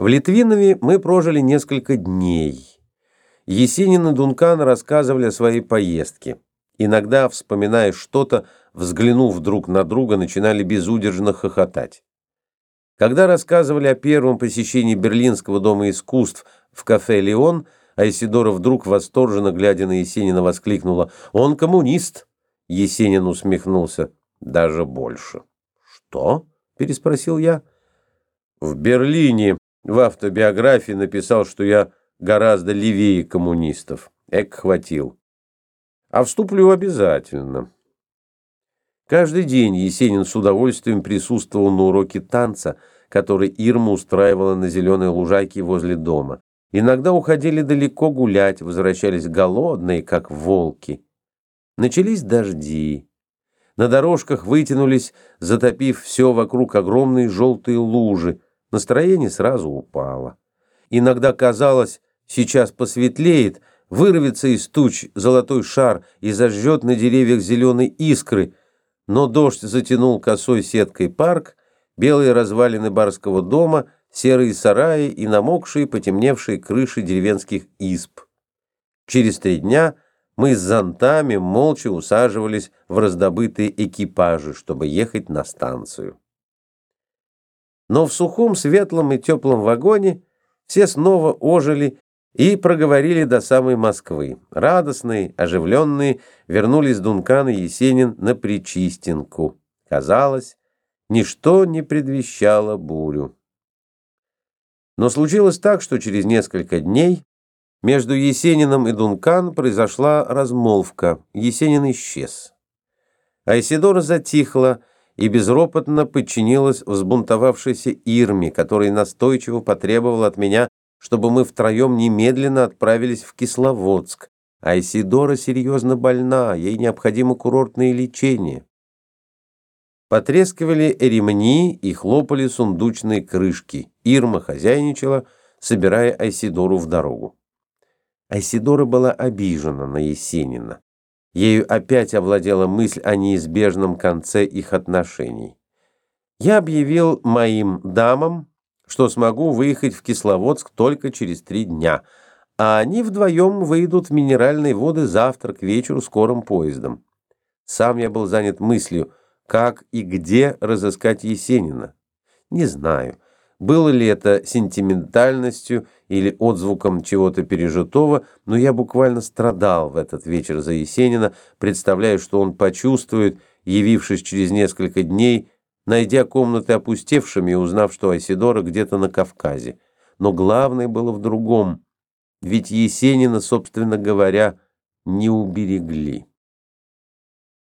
В Литвинове мы прожили несколько дней. Есенин и Дункан рассказывали о своей поездке. Иногда, вспоминая что-то, взглянув друг на друга, начинали безудержно хохотать. Когда рассказывали о первом посещении Берлинского дома искусств в кафе «Леон», Айсидора вдруг восторженно, глядя на Есенина, воскликнула «Он коммунист!» Есенин усмехнулся. «Даже больше». «Что?» – переспросил я. «В Берлине в автобиографии написал, что я гораздо левее коммунистов. Эк хватил. А вступлю обязательно. Каждый день Есенин с удовольствием присутствовал на уроке танца, который Ирма устраивала на зеленой лужайке возле дома. Иногда уходили далеко гулять, возвращались голодные, как волки. Начались дожди. На дорожках вытянулись, затопив все вокруг огромные желтые лужи, Настроение сразу упало. Иногда казалось, сейчас посветлеет, вырвется из туч золотой шар и зажжет на деревьях зеленые искры, но дождь затянул косой сеткой парк, белые развалины барского дома, серые сараи и намокшие, потемневшие крыши деревенских изб. Через три дня мы с зонтами молча усаживались в раздобытые экипажи, чтобы ехать на станцию. Но в сухом, светлом и теплом вагоне все снова ожили и проговорили до самой Москвы. Радостные, оживленные, вернулись Дункан и Есенин на Причистинку. Казалось, ничто не предвещало бурю. Но случилось так, что через несколько дней между Есениным и Дункан произошла размолвка. Есенин исчез. Айсидора затихла, и безропотно подчинилась взбунтовавшейся Ирме, которая настойчиво потребовала от меня, чтобы мы втроем немедленно отправились в Кисловодск, а Исидора серьезно больна, ей необходимо курортное лечение. Потрескивали ремни и хлопали сундучные крышки. Ирма хозяйничала, собирая Айсидору в дорогу. Айсидора была обижена на Есенина. Ею опять овладела мысль о неизбежном конце их отношений. Я объявил моим дамам, что смогу выехать в Кисловодск только через три дня, а они вдвоем выйдут в минеральные воды завтра к вечеру скорым поездом. Сам я был занят мыслью, как и где разыскать Есенина. Не знаю. Было ли это сентиментальностью или отзвуком чего-то пережитого, но я буквально страдал в этот вечер за Есенина, представляя, что он почувствует, явившись через несколько дней, найдя комнаты опустевшими и узнав, что Айсидора где-то на Кавказе. Но главное было в другом, ведь Есенина, собственно говоря, не уберегли.